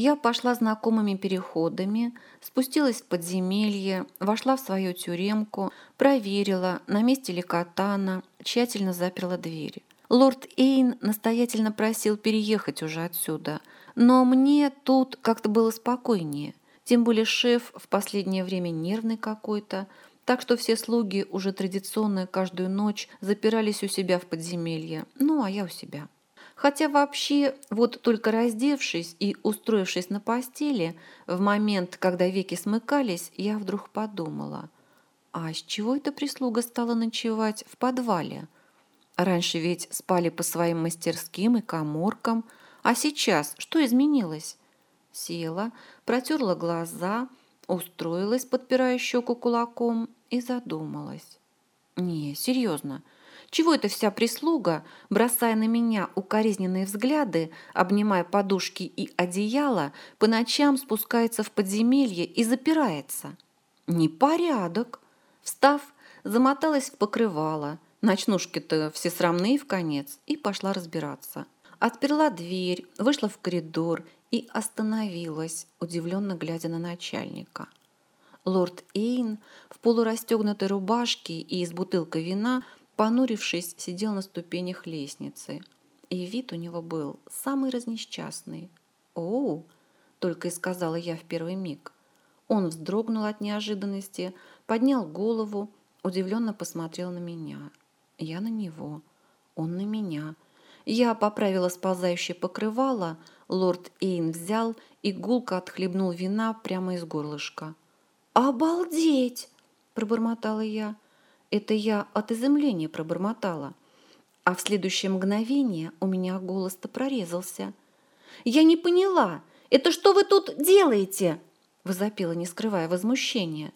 Я пошла знакомыми переходами, спустилась в подземелье, вошла в свою тюремку, проверила, на месте ли катана, тщательно заперла двери. Лорд Эйн настоятельно просил переехать уже отсюда, но мне тут как-то было спокойнее. Тем более шеф в последнее время нервный какой-то, так что все слуги уже традиционно каждую ночь запирались у себя в подземелье, ну а я у себя. Хотя вообще, вот только раздевшись и устроившись на постели, в момент, когда веки смыкались, я вдруг подумала, а с чего эта прислуга стала ночевать в подвале? Раньше ведь спали по своим мастерским и коморкам, а сейчас что изменилось? Села, протерла глаза, устроилась, подпирая щеку кулаком, и задумалась. Не, серьезно, — чего эта вся прислуга, бросая на меня укоризненные взгляды, обнимая подушки и одеяло, по ночам спускается в подземелье и запирается? Непорядок. Встав, замоталась в покрывало. Ночнушки-то все срамные в конец. И пошла разбираться. Отперла дверь, вышла в коридор и остановилась, удивленно глядя на начальника. Лорд Эйн в полурастегнутой рубашке и с бутылкой вина понурившись, сидел на ступенях лестницы. И вид у него был самый разнесчастный. «Оу!» – только и сказала я в первый миг. Он вздрогнул от неожиданности, поднял голову, удивленно посмотрел на меня. Я на него, он на меня. Я поправила сползающее покрывало, лорд Эйн взял и гулко отхлебнул вина прямо из горлышка. «Обалдеть!» – пробормотала я – это я от изумления пробормотала. А в следующее мгновение у меня голос-то прорезался. «Я не поняла! Это что вы тут делаете?» Возопила, не скрывая возмущения.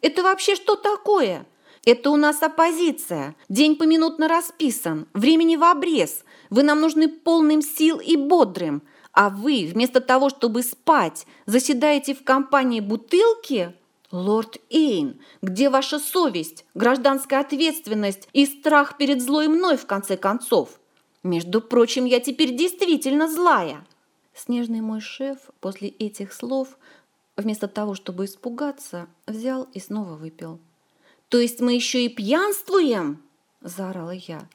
«Это вообще что такое? Это у нас оппозиция. День поминутно расписан. Времени в обрез. Вы нам нужны полным сил и бодрым. А вы, вместо того, чтобы спать, заседаете в компании бутылки?» «Лорд Эйн, где ваша совесть, гражданская ответственность и страх перед злой мной, в конце концов? Между прочим, я теперь действительно злая!» Снежный мой шеф после этих слов, вместо того, чтобы испугаться, взял и снова выпил. «То есть мы еще и пьянствуем?» – заорала я.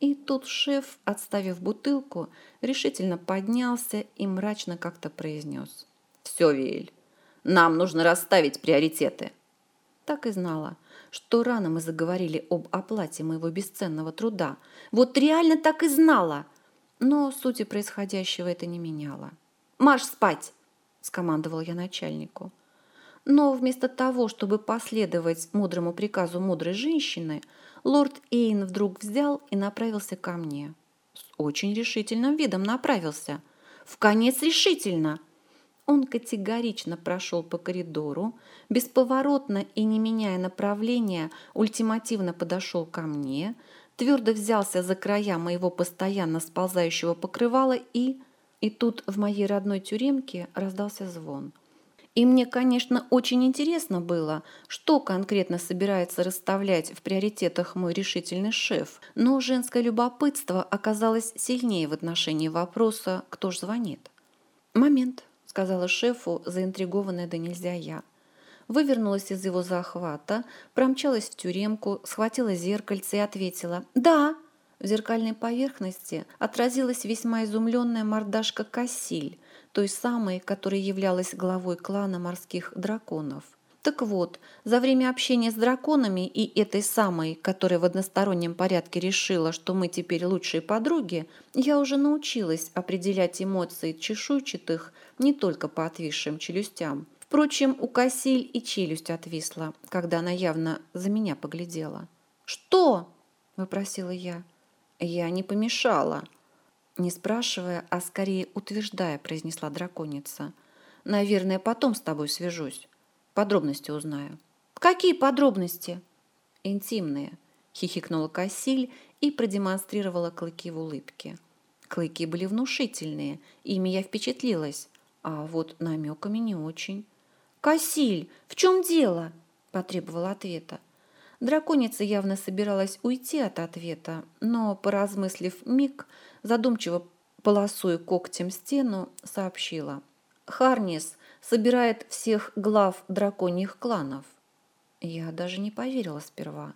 И тут шеф, отставив бутылку, решительно поднялся и мрачно как-то произнес. «Все, Виэль, нам нужно расставить приоритеты. Так и знала, что рано мы заговорили об оплате моего бесценного труда. Вот реально так и знала. Но сути происходящего это не меняло. «Марш спать!» – скомандовал я начальнику. Но вместо того, чтобы последовать мудрому приказу мудрой женщины, лорд Эйн вдруг взял и направился ко мне. С очень решительным видом направился. В конец решительно – он категорично прошел по коридору, бесповоротно и не меняя направления, ультимативно подошел ко мне, твердо взялся за края моего постоянно сползающего покрывала и... И тут в моей родной тюремке раздался звон. И мне, конечно, очень интересно было, что конкретно собирается расставлять в приоритетах мой решительный шеф, но женское любопытство оказалось сильнее в отношении вопроса «Кто ж звонит?». Момент сказала шефу, заинтригованная да нельзя я. Вывернулась из его захвата, промчалась в тюремку, схватила зеркальце и ответила «Да». В зеркальной поверхности отразилась весьма изумленная мордашка Кассиль, той самой, которая являлась главой клана морских драконов. Так вот, за время общения с драконами и этой самой, которая в одностороннем порядке решила, что мы теперь лучшие подруги, я уже научилась определять эмоции чешуйчатых не только по отвисшим челюстям. Впрочем, у Кассиль и челюсть отвисла, когда она явно за меня поглядела. «Что?» – выпросила я. «Я не помешала». Не спрашивая, а скорее утверждая, произнесла драконица. «Наверное, потом с тобой свяжусь. Подробности узнаю». «Какие подробности?» «Интимные», – хихикнула Кассиль и продемонстрировала клыки в улыбке. Клыки были внушительные, ими я впечатлилась, а вот намеками не очень. «Кассиль, в чем дело?» – потребовала ответа. Драконица явно собиралась уйти от ответа, но, поразмыслив миг, задумчиво полосуя когтем стену, сообщила. Харнис собирает всех глав драконьих кланов. Я даже не поверила сперва.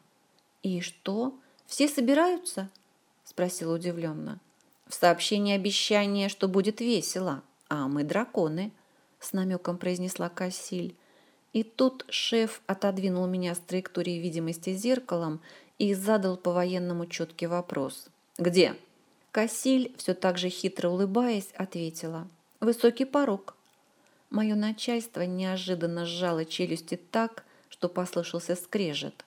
«И что, все собираются?» – спросила удивленно. «В сообщении обещание, что будет весело, а мы драконы», – с намеком произнесла Кассиль. И тут шеф отодвинул меня с траектории видимости зеркалом и задал по-военному четкий вопрос. «Где?» Кассиль, все так же хитро улыбаясь, ответила. «Высокий порог». Мое начальство неожиданно сжало челюсти так, что послышался скрежет,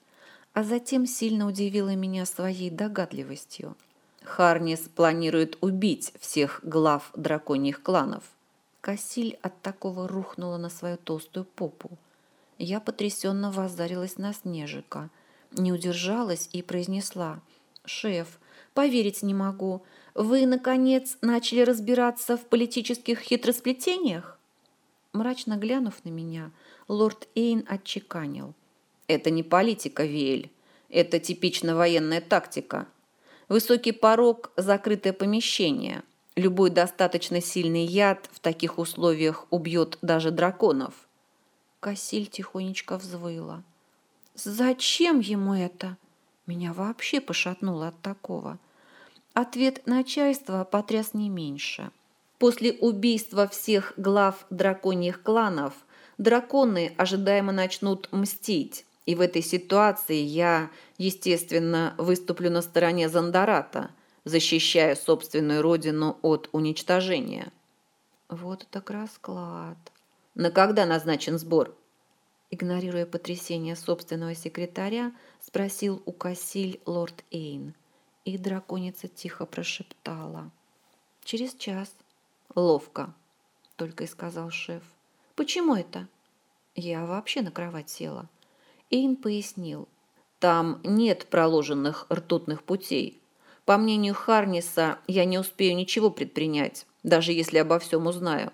а затем сильно удивило меня своей догадливостью. Харнис планирует убить всех глав драконьих кланов. Кассиль от такого рухнула на свою толстую попу. Я потрясенно воззарилась на Снежика, не удержалась и произнесла. «Шеф, поверить не могу. Вы, наконец, начали разбираться в политических хитросплетениях?» Мрачно глянув на меня, лорд Эйн отчеканил. «Это не политика, Виэль. Это типично военная тактика. Высокий порог – закрытое помещение. Любой достаточно сильный яд в таких условиях убьет даже драконов. Кассиль тихонечко взвыла. «Зачем ему это?» Меня вообще пошатнуло от такого. Ответ начальства потряс не меньше. После убийства всех глав драконьих кланов драконы ожидаемо начнут мстить. И в этой ситуации я, естественно, выступлю на стороне Зандарата, защищая собственную родину от уничтожения. Вот так расклад. На когда назначен сбор? Игнорируя потрясение собственного секретаря, спросил у Кассиль лорд Эйн. И драконица тихо прошептала. «Через час». «Ловко», — только и сказал шеф. «Почему это?» Я вообще на кровать села. Эйн пояснил. «Там нет проложенных ртутных путей. По мнению Харниса, я не успею ничего предпринять, даже если обо всем узнаю.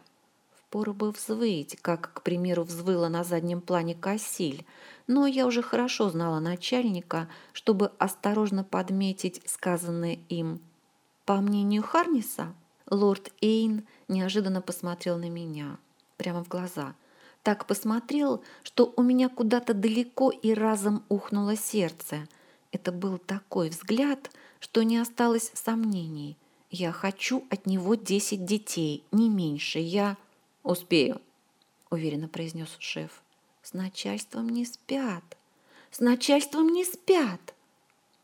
Пору бы взвыть, как, к примеру, взвыла на заднем плане Кассиль, но я уже хорошо знала начальника, чтобы осторожно подметить сказанное им. По мнению Харниса, лорд Эйн неожиданно посмотрел на меня, прямо в глаза. Так посмотрел, что у меня куда-то далеко и разом ухнуло сердце. Это был такой взгляд, что не осталось сомнений. Я хочу от него десять детей, не меньше. Я... «Успею», – уверенно произнес шеф. «С начальством не спят! С начальством не спят!»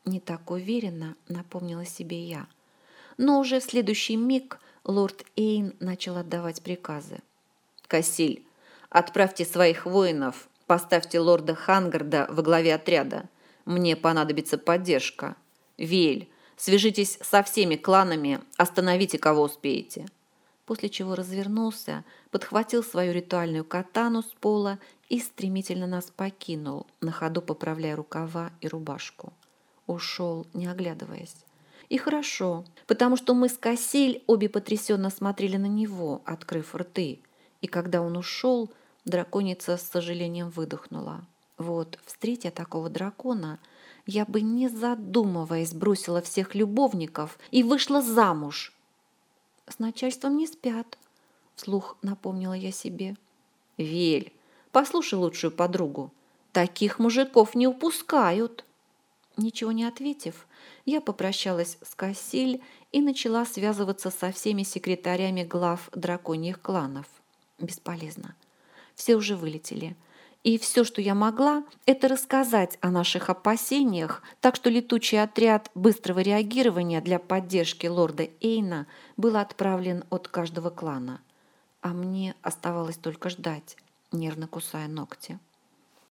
Не так уверенно напомнила себе я. Но уже в следующий миг лорд Эйн начал отдавать приказы. «Кассиль, отправьте своих воинов, поставьте лорда Хангарда во главе отряда. Мне понадобится поддержка. Вель, свяжитесь со всеми кланами, остановите, кого успеете после чего развернулся, подхватил свою ритуальную катану с пола и стремительно нас покинул, на ходу поправляя рукава и рубашку. Ушел, не оглядываясь. И хорошо, потому что мы с Кассиль обе потрясенно смотрели на него, открыв рты. И когда он ушел, драконица с сожалением выдохнула. Вот, встретя такого дракона, я бы, не задумываясь, бросила всех любовников и вышла замуж, с начальством не спят, вслух напомнила я себе. Вель, послушай лучшую подругу. Таких мужиков не упускают. Ничего не ответив, я попрощалась с Кассиль и начала связываться со всеми секретарями глав драконьих кланов. Бесполезно. Все уже вылетели. И все, что я могла, это рассказать о наших опасениях, так что летучий отряд быстрого реагирования для поддержки лорда Эйна был отправлен от каждого клана. А мне оставалось только ждать, нервно кусая ногти.